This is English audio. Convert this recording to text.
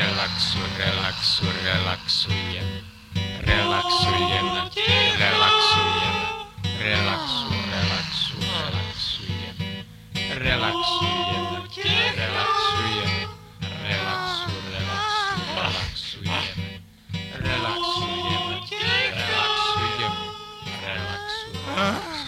relaksujeme, relaksujeme, relaksujeme, relaksu, relaksu, relaksujeme, relaksujeme, relaksujeme, relaksu, relaksu, relaksujeme, relaksujeme, relaksujeme, relaksu, relaksu.